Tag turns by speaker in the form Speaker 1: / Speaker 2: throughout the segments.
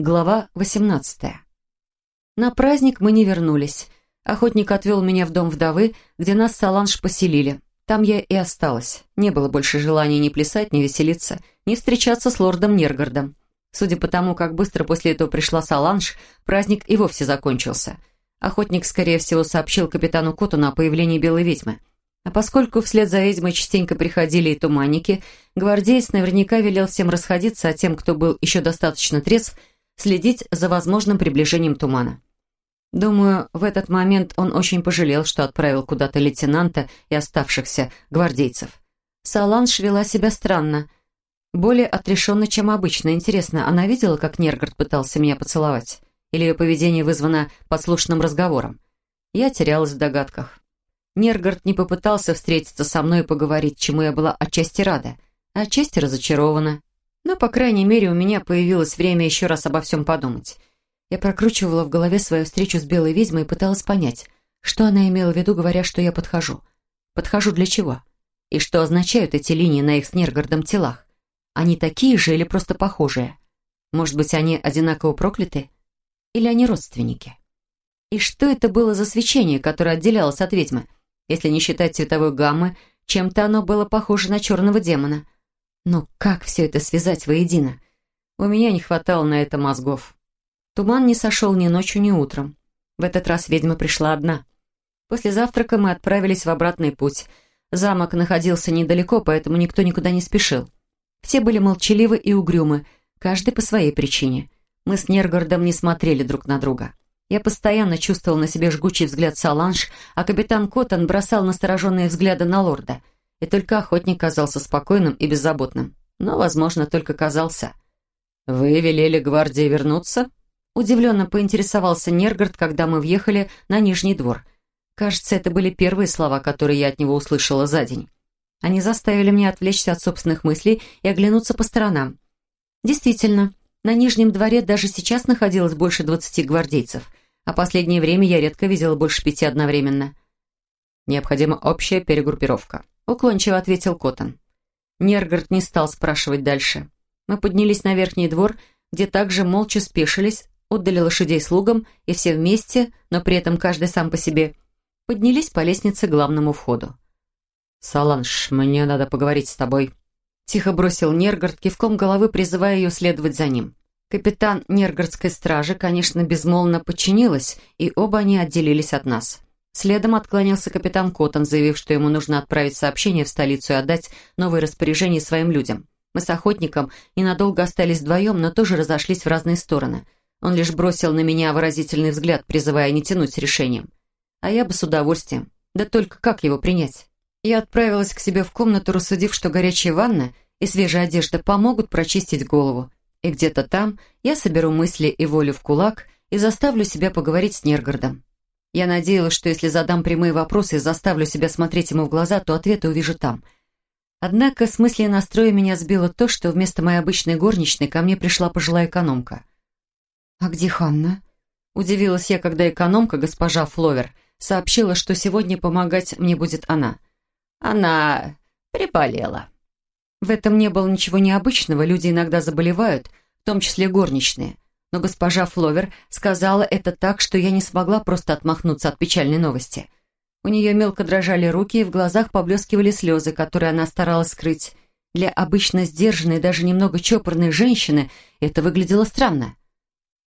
Speaker 1: Глава 18. На праздник мы не вернулись. Охотник отвел меня в дом вдовы, где нас Саланж поселили. Там я и осталась. Не было больше желания ни плясать, ни веселиться, ни встречаться с лордом Нергардом. Судя по тому, как быстро после этого пришла Саланж, праздник и вовсе закончился. Охотник, скорее всего, сообщил капитану Котуну о появлении белой ведьмы. А поскольку вслед за ведьмой частенько приходили и туманники, гвардеец наверняка велел всем расходиться, а тем, кто был еще достаточно трезв, следить за возможным приближением тумана. Думаю, в этот момент он очень пожалел, что отправил куда-то лейтенанта и оставшихся гвардейцев. Саланж вела себя странно, более отрешенно, чем обычно. Интересно, она видела, как Нергард пытался меня поцеловать? Или ее поведение вызвано подслушанным разговором? Я терялась в догадках. Нергард не попытался встретиться со мной и поговорить, чему я была отчасти рада, а отчасти разочарована. Но, по крайней мере, у меня появилось время еще раз обо всем подумать. Я прокручивала в голове свою встречу с белой ведьмой и пыталась понять, что она имела в виду, говоря, что я подхожу. Подхожу для чего? И что означают эти линии на их с Нергардом телах? Они такие же или просто похожие? Может быть, они одинаково прокляты? Или они родственники? И что это было за свечение, которое отделялось от ведьмы? Если не считать цветовой гаммы, чем-то оно было похоже на черного демона – но как все это связать воедино? У меня не хватало на это мозгов. Туман не сошел ни ночью, ни утром. В этот раз ведьма пришла одна. После завтрака мы отправились в обратный путь. Замок находился недалеко, поэтому никто никуда не спешил. Все были молчаливы и угрюмы, каждый по своей причине. Мы с Нергородом не смотрели друг на друга. Я постоянно чувствовал на себе жгучий взгляд Саланж, а капитан Коттон бросал настороженные взгляды на лорда — и только охотник казался спокойным и беззаботным. Но, возможно, только казался. «Вы велели гвардии вернуться?» Удивленно поинтересовался Нергард, когда мы въехали на Нижний двор. Кажется, это были первые слова, которые я от него услышала за день. Они заставили меня отвлечься от собственных мыслей и оглянуться по сторонам. Действительно, на Нижнем дворе даже сейчас находилось больше двадцати гвардейцев, а последнее время я редко видела больше пяти одновременно. Необходима общая перегруппировка. Уклончиво ответил Коттон. Нергард не стал спрашивать дальше. Мы поднялись на верхний двор, где также молча спешились, отдали лошадей слугам, и все вместе, но при этом каждый сам по себе, поднялись по лестнице к главному входу. «Саланж, мне надо поговорить с тобой», — тихо бросил Нергард, кивком головы призывая ее следовать за ним. Капитан Нергардской стражи, конечно, безмолвно подчинилась, и оба они отделились от нас. Следом отклонился капитан Коттон, заявив, что ему нужно отправить сообщение в столицу и отдать новые распоряжения своим людям. Мы с охотником ненадолго остались вдвоем, но тоже разошлись в разные стороны. Он лишь бросил на меня выразительный взгляд, призывая не тянуть с решением. А я бы с удовольствием. Да только как его принять? Я отправилась к себе в комнату, рассудив, что горячая ванна и свежая одежда помогут прочистить голову. И где-то там я соберу мысли и волю в кулак и заставлю себя поговорить с Нергардом. Я надеялась, что если задам прямые вопросы и заставлю себя смотреть ему в глаза, то ответы увижу там. Однако с мысли и настроя меня сбило то, что вместо моей обычной горничной ко мне пришла пожилая экономка. «А где Ханна?» Удивилась я, когда экономка, госпожа Фловер, сообщила, что сегодня помогать мне будет она. «Она приболела». В этом не было ничего необычного, люди иногда заболевают, в том числе горничные – но госпожа Фловер сказала это так, что я не смогла просто отмахнуться от печальной новости. У нее мелко дрожали руки, и в глазах поблескивали слезы, которые она старалась скрыть. Для обычно сдержанной, даже немного чопорной женщины это выглядело странно.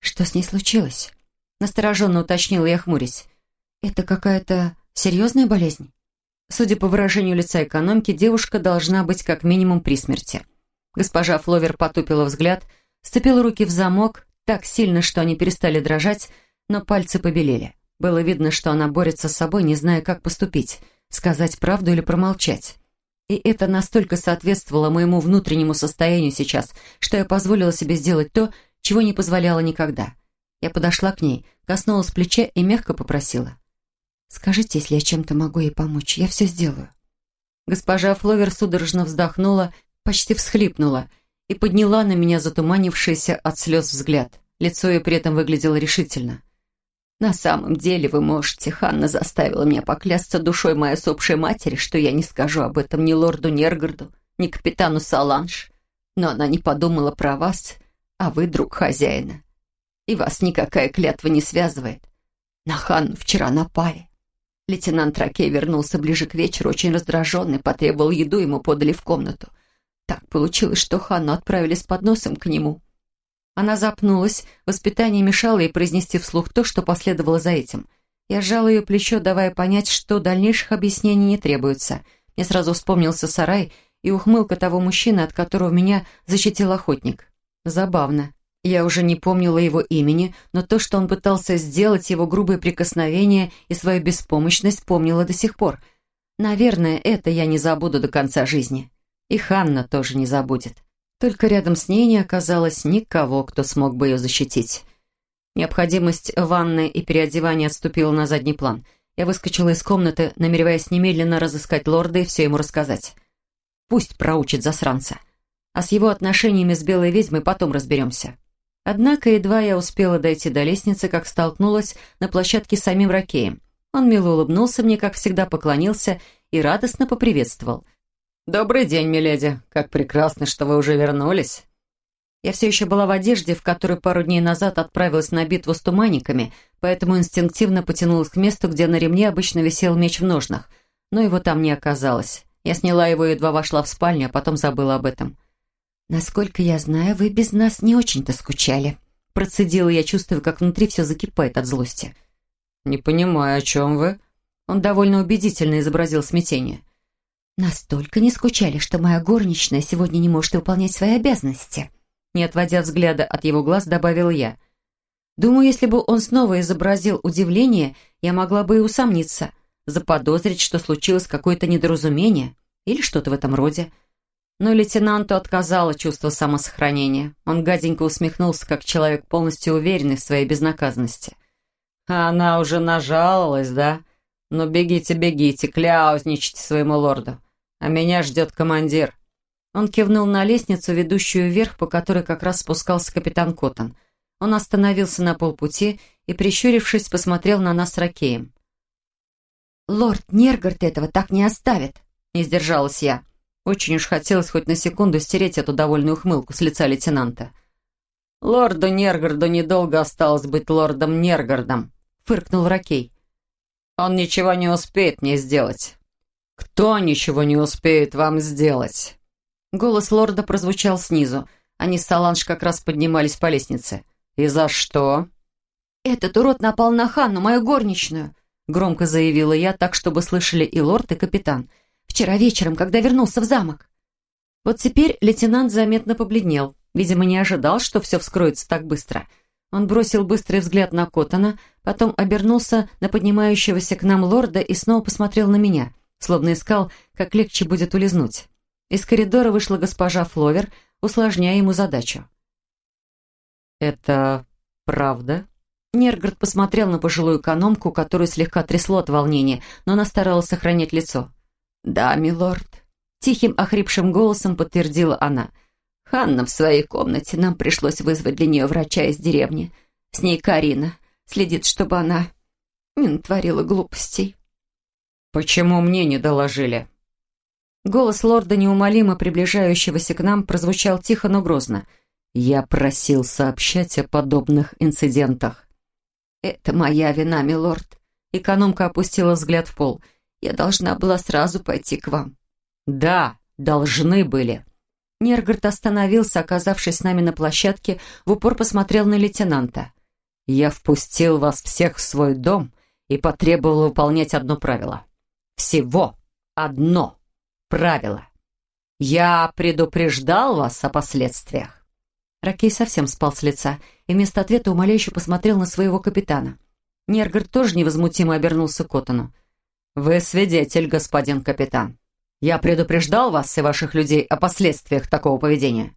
Speaker 1: «Что с ней случилось?» Настороженно уточнила я, хмурясь. «Это какая-то серьезная болезнь?» Судя по выражению лица экономки, девушка должна быть как минимум при смерти. Госпожа Фловер потупила взгляд, сцепила руки в замок, так сильно, что они перестали дрожать, но пальцы побелели. Было видно, что она борется с собой, не зная, как поступить, сказать правду или промолчать. И это настолько соответствовало моему внутреннему состоянию сейчас, что я позволила себе сделать то, чего не позволяла никогда. Я подошла к ней, коснулась плеча и мягко попросила. «Скажите, если я чем-то могу ей помочь, я все сделаю». Госпожа Фловер судорожно вздохнула, почти всхлипнула — и подняла на меня затуманившийся от слез взгляд. Лицо ее при этом выглядело решительно. «На самом деле вы можете, Ханна заставила меня поклясться душой моей сопшей матери, что я не скажу об этом ни лорду Нергарду, ни капитану Саланж. Но она не подумала про вас, а вы друг хозяина. И вас никакая клятва не связывает. На Ханну вчера напали. Лейтенант Ракей вернулся ближе к вечеру, очень раздраженный, потребовал еду, ему подали в комнату. Так получилось, что Ханну отправили с подносом к нему. Она запнулась, воспитание мешало ей произнести вслух то, что последовало за этим. Я сжала ее плечо, давая понять, что дальнейших объяснений не требуется. Мне сразу вспомнился сарай и ухмылка того мужчины, от которого меня защитил охотник. Забавно. Я уже не помнила его имени, но то, что он пытался сделать, его грубые прикосновения и свою беспомощность помнила до сих пор. Наверное, это я не забуду до конца жизни. И Ханна тоже не забудет. Только рядом с ней не оказалось никого, кто смог бы ее защитить. Необходимость ванны и переодевания отступила на задний план. Я выскочила из комнаты, намереваясь немедленно разыскать лорда и все ему рассказать. Пусть проучит засранца. А с его отношениями с белой ведьмой потом разберемся. Однако едва я успела дойти до лестницы, как столкнулась на площадке с самим Ракеем. Он мило улыбнулся мне, как всегда поклонился и радостно поприветствовал. «Добрый день, миледи. Как прекрасно, что вы уже вернулись». Я все еще была в одежде, в которой пару дней назад отправилась на битву с туманниками, поэтому инстинктивно потянулась к месту, где на ремне обычно висел меч в ножнах. Но его там не оказалось. Я сняла его и едва вошла в спальню, а потом забыла об этом. «Насколько я знаю, вы без нас не очень-то скучали». Процедила я, чувствую, как внутри все закипает от злости. «Не понимаю, о чем вы?» Он довольно убедительно изобразил смятение. «Настолько не скучали, что моя горничная сегодня не может выполнять свои обязанности». Не отводя взгляда от его глаз, добавила я. «Думаю, если бы он снова изобразил удивление, я могла бы и усомниться, заподозрить, что случилось какое-то недоразумение или что-то в этом роде». Но лейтенанту отказало чувство самосохранения. Он гаденько усмехнулся, как человек, полностью уверенный в своей безнаказанности. «А она уже нажаловалась, да? Ну, бегите, бегите, кляузничайте своему лорду. А меня ждет командир». Он кивнул на лестницу, ведущую вверх, по которой как раз спускался капитан Коттон. Он остановился на полпути и, прищурившись, посмотрел на нас с Ракеем. «Лорд Нергард этого так не оставит», — не сдержалась я. Очень уж хотелось хоть на секунду стереть эту довольную ухмылку с лица лейтенанта. «Лорду Нергарду недолго осталось быть лордом Нергардом», — фыркнул Ракей. «Он ничего не успеет мне сделать». «Кто ничего не успеет вам сделать?» Голос лорда прозвучал снизу. Они с Саланж как раз поднимались по лестнице. «И за что?» «Этот урод напал на Ханну, мою горничную», — громко заявила я, так, чтобы слышали и лорд, и капитан. Вчера вечером, когда вернулся в замок. Вот теперь лейтенант заметно побледнел. Видимо, не ожидал, что все вскроется так быстро. Он бросил быстрый взгляд на Коттона, потом обернулся на поднимающегося к нам лорда и снова посмотрел на меня, словно искал, как легче будет улизнуть. Из коридора вышла госпожа Фловер, усложняя ему задачу. «Это правда?» Нергород посмотрел на пожилую экономку, которую слегка трясло от волнения, но она старалась сохранять лицо. «Да, милорд», — тихим охрипшим голосом подтвердила она. «Ханна в своей комнате, нам пришлось вызвать для нее врача из деревни. С ней Карина. Следит, чтобы она не натворила глупостей». «Почему мне не доложили?» Голос лорда, неумолимо приближающегося к нам, прозвучал тихо, но грозно. «Я просил сообщать о подобных инцидентах». «Это моя вина, милорд». Экономка опустила взгляд в пол — я должна была сразу пойти к вам». «Да, должны были». Нергард остановился, оказавшись с нами на площадке, в упор посмотрел на лейтенанта. «Я впустил вас всех в свой дом и потребовал выполнять одно правило. Всего одно правило. Я предупреждал вас о последствиях». Ракей совсем спал с лица и вместо ответа умоляюще посмотрел на своего капитана. Нергард тоже невозмутимо обернулся к Коттону. «Вы свидетель, господин капитан. Я предупреждал вас и ваших людей о последствиях такого поведения».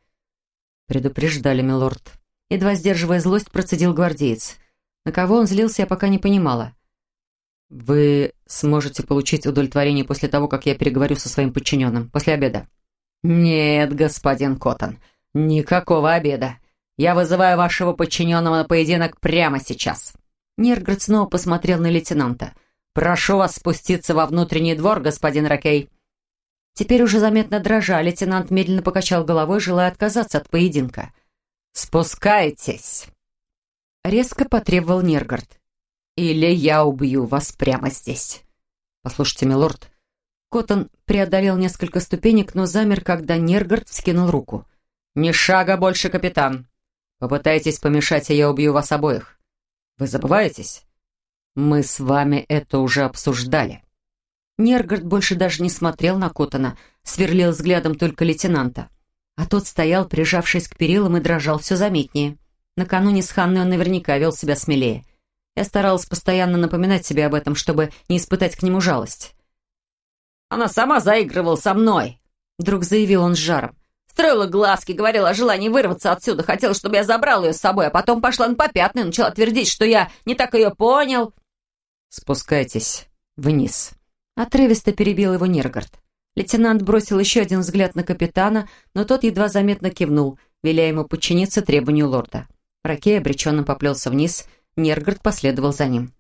Speaker 1: «Предупреждали, милорд». Едва сдерживая злость, процедил гвардеец. На кого он злился, я пока не понимала. «Вы сможете получить удовлетворение после того, как я переговорю со своим подчиненным, после обеда?» «Нет, господин Коттон, никакого обеда. Я вызываю вашего подчиненного на поединок прямо сейчас». Нерград снова посмотрел на лейтенанта – «Прошу вас спуститься во внутренний двор, господин Ракей». Теперь уже заметно дрожа, лейтенант медленно покачал головой, желая отказаться от поединка. «Спускайтесь!» резко потребовал Нергард. «Или я убью вас прямо здесь». «Послушайте, милорд». Коттон преодолел несколько ступенек, но замер, когда Нергард вскинул руку. «Ни шага больше, капитан. Попытайтесь помешать, и я убью вас обоих. Вы забываетесь? Мы с вами это уже обсуждали». Нергард больше даже не смотрел на Коттона, сверлил взглядом только лейтенанта. А тот стоял, прижавшись к перилам, и дрожал все заметнее. Накануне с Ханной он наверняка вел себя смелее. Я старалась постоянно напоминать себе об этом, чтобы не испытать к нему жалость. «Она сама заигрывала со мной!» Вдруг заявил он с жаром. Строила глазки, говорила о желании вырваться отсюда, хотела, чтобы я забрал ее с собой, а потом пошла на попятную начала твердить, что я не так ее понял. «Спускайтесь вниз», — отрывисто перебил его Нергард. Лейтенант бросил еще один взгляд на капитана, но тот едва заметно кивнул, веля ему подчиниться требованию лорда. Ракей обреченно поплелся вниз, Нергард последовал за ним.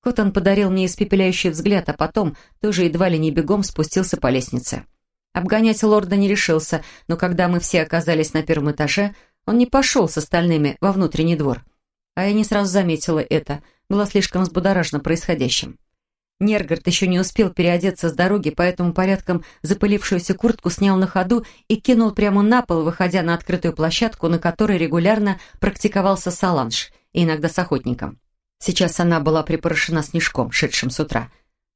Speaker 1: Коттон подарил мне испепеляющий взгляд, а потом тоже едва ли не бегом спустился по лестнице. Обгонять лорда не решился, но когда мы все оказались на первом этаже, он не пошел с остальными во внутренний двор. А я не сразу заметила это, была слишком взбудоражена происходящим. Нергард еще не успел переодеться с дороги, поэтому порядком запылившуюся куртку снял на ходу и кинул прямо на пол, выходя на открытую площадку, на которой регулярно практиковался саланж, и иногда с охотником. Сейчас она была припорошена снежком, шедшим с утра.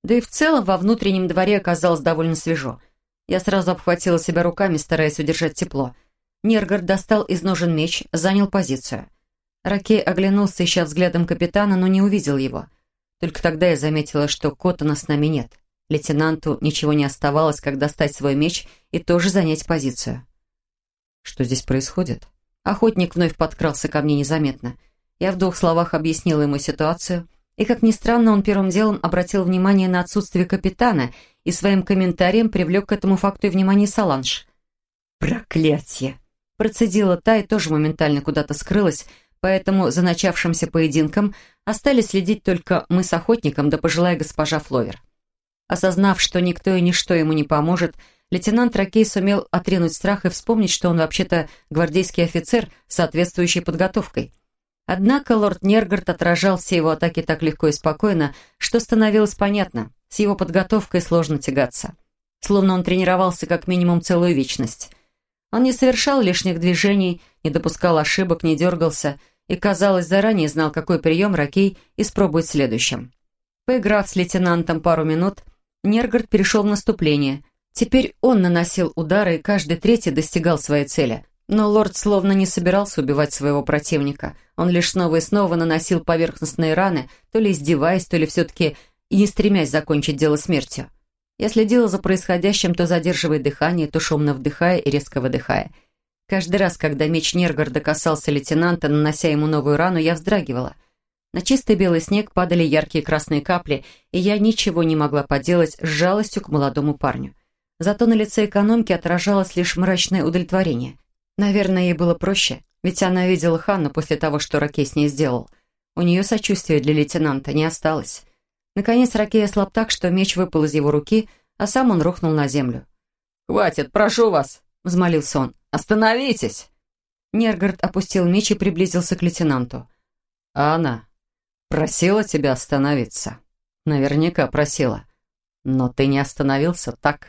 Speaker 1: Да и в целом во внутреннем дворе оказалось довольно свежо. Я сразу обхватила себя руками, стараясь удержать тепло. Нергард достал из ножен меч, занял позицию. Ракей оглянулся, ища взглядом капитана, но не увидел его — только тогда я заметила, что Коттона с нами нет. Лейтенанту ничего не оставалось, как достать свой меч и тоже занять позицию. Что здесь происходит? Охотник вновь подкрался ко мне незаметно. Я в двух словах объяснила ему ситуацию, и, как ни странно, он первым делом обратил внимание на отсутствие капитана и своим комментарием привлек к этому факту и внимание Саланж. «Проклятье!» Процедила та и тоже моментально куда-то скрылась, поэтому за начавшимся поединком остались следить только мы с охотником да пожилая госпожа Фловер. Осознав, что никто и ничто ему не поможет, лейтенант Ракей сумел отринуть страх и вспомнить, что он вообще-то гвардейский офицер с соответствующей подготовкой. Однако лорд Нергард отражал все его атаки так легко и спокойно, что становилось понятно, с его подготовкой сложно тягаться. Словно он тренировался как минимум целую вечность. Он не совершал лишних движений, не допускал ошибок, не дергался, и, казалось, заранее знал, какой прием Ракей испробует следующим. Поиграв с лейтенантом пару минут, Нергард перешел в наступление. Теперь он наносил удары, и каждый третий достигал своей цели. Но лорд словно не собирался убивать своего противника. Он лишь снова и снова наносил поверхностные раны, то ли издеваясь, то ли все-таки не стремясь закончить дело смертью. Я следила за происходящим, то задерживая дыхание, то шумно вдыхая и резко выдыхая – Каждый раз, когда меч Нергарда касался лейтенанта, нанося ему новую рану, я вздрагивала. На чистый белый снег падали яркие красные капли, и я ничего не могла поделать с жалостью к молодому парню. Зато на лице экономки отражалось лишь мрачное удовлетворение. Наверное, ей было проще, ведь она видела Ханну после того, что Ракей с ней сделал. У нее сочувствия для лейтенанта не осталось. Наконец Ракей ослаб так, что меч выпал из его руки, а сам он рухнул на землю. «Хватит, прошу вас!» — взмолился он. «Остановитесь!» Нергард опустил меч и приблизился к лейтенанту. «А она просила тебя остановиться?» «Наверняка просила. Но ты не остановился, так?»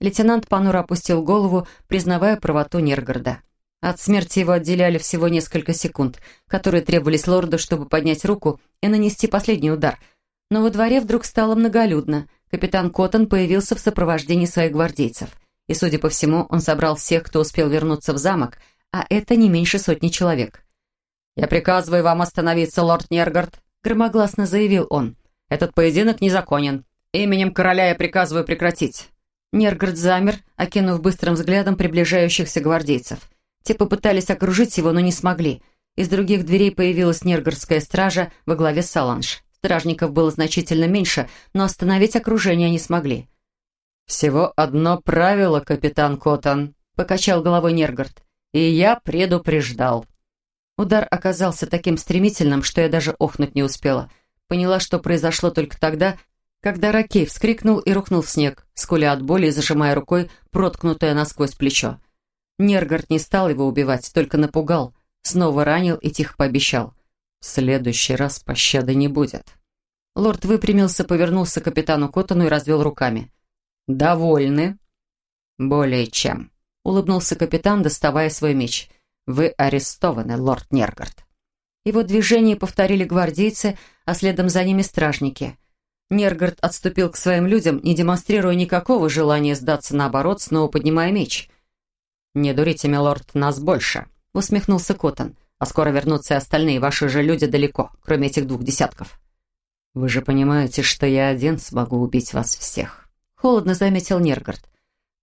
Speaker 1: Лейтенант понуро опустил голову, признавая правоту Нергарда. От смерти его отделяли всего несколько секунд, которые требовались лорду, чтобы поднять руку и нанести последний удар. Но во дворе вдруг стало многолюдно. Капитан Коттон появился в сопровождении своих гвардейцев – и, судя по всему, он собрал всех, кто успел вернуться в замок, а это не меньше сотни человек. «Я приказываю вам остановиться, лорд Нергард», — громогласно заявил он. «Этот поединок незаконен. Именем короля я приказываю прекратить». Нергард замер, окинув быстрым взглядом приближающихся гвардейцев. Те попытались окружить его, но не смогли. Из других дверей появилась нергардская стража во главе Саланж. Стражников было значительно меньше, но остановить окружение не смогли. «Всего одно правило, капитан Коттон», — покачал головой Нергард. «И я предупреждал». Удар оказался таким стремительным, что я даже охнуть не успела. Поняла, что произошло только тогда, когда Ракей вскрикнул и рухнул в снег, скуля от боли и зажимая рукой проткнутое насквозь плечо. Нергард не стал его убивать, только напугал, снова ранил и тихо пообещал. В следующий раз пощады не будет». Лорд выпрямился, повернулся к капитану Коттону и развел руками. «Довольны?» «Более чем», — улыбнулся капитан, доставая свой меч. «Вы арестованы, лорд Нергард». Его движение повторили гвардейцы, а следом за ними стражники. Нергард отступил к своим людям, не демонстрируя никакого желания сдаться наоборот, снова поднимая меч. «Не дурите, милорд, нас больше», — усмехнулся Коттон. «А скоро вернутся и остальные, ваши же люди далеко, кроме этих двух десятков». «Вы же понимаете, что я один смогу убить вас всех», — холодно заметил Нергард.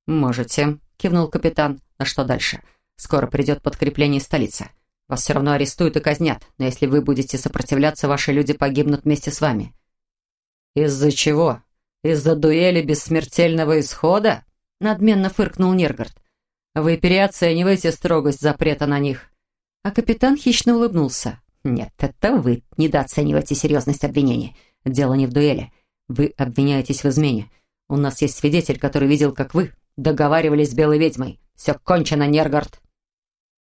Speaker 1: «Можете», — кивнул капитан. «А что дальше? Скоро придет подкрепление из столицы. Вас все равно арестуют и казнят, но если вы будете сопротивляться, ваши люди погибнут вместе с вами». «Из-за чего? Из-за дуэли без смертельного исхода?» — надменно фыркнул Нергард. «Вы переоцениваете строгость запрета на них». А капитан хищно улыбнулся. «Нет, это вы недооцениваете серьезность обвинений. Дело не в дуэли. Вы обвиняетесь в измене. У нас есть свидетель, который видел, как вы договаривались с белой ведьмой. Все кончено, Нергард».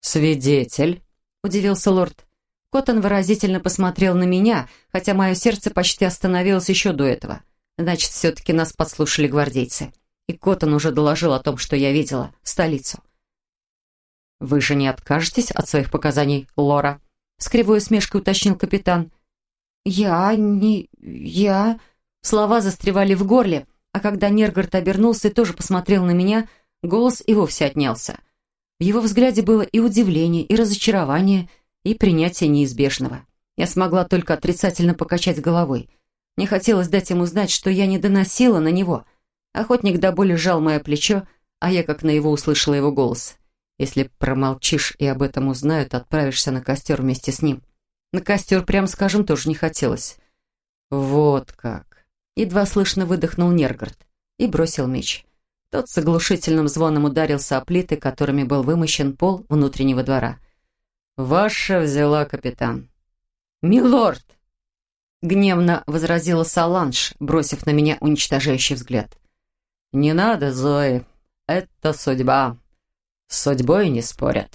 Speaker 1: «Свидетель?» — удивился лорд. Коттон выразительно посмотрел на меня, хотя мое сердце почти остановилось еще до этого. Значит, все-таки нас подслушали гвардейцы. И Коттон уже доложил о том, что я видела, столицу. «Вы же не откажетесь от своих показаний, Лора?» С кривой усмешкой уточнил капитан. «Я не... я...» Слова застревали в горле, а когда Нергард обернулся и тоже посмотрел на меня, голос и вовсе отнялся. В его взгляде было и удивление, и разочарование, и принятие неизбежного. Я смогла только отрицательно покачать головой. Мне хотелось дать ему знать, что я не доносила на него. Охотник до боли сжал мое плечо, а я как на его услышала его голос. Если промолчишь и об этом узнают, отправишься на костер вместе с ним. На костер, прям скажем, тоже не хотелось. Вот как. Едва слышно выдохнул Нергард и бросил меч. Тот с оглушительным звоном ударился о плиты, которыми был вымощен пол внутреннего двора. «Ваша взяла, капитан». «Милорд!» Гневно возразила Саланж, бросив на меня уничтожающий взгляд. «Не надо, Зои. Это судьба. С судьбой не спорят.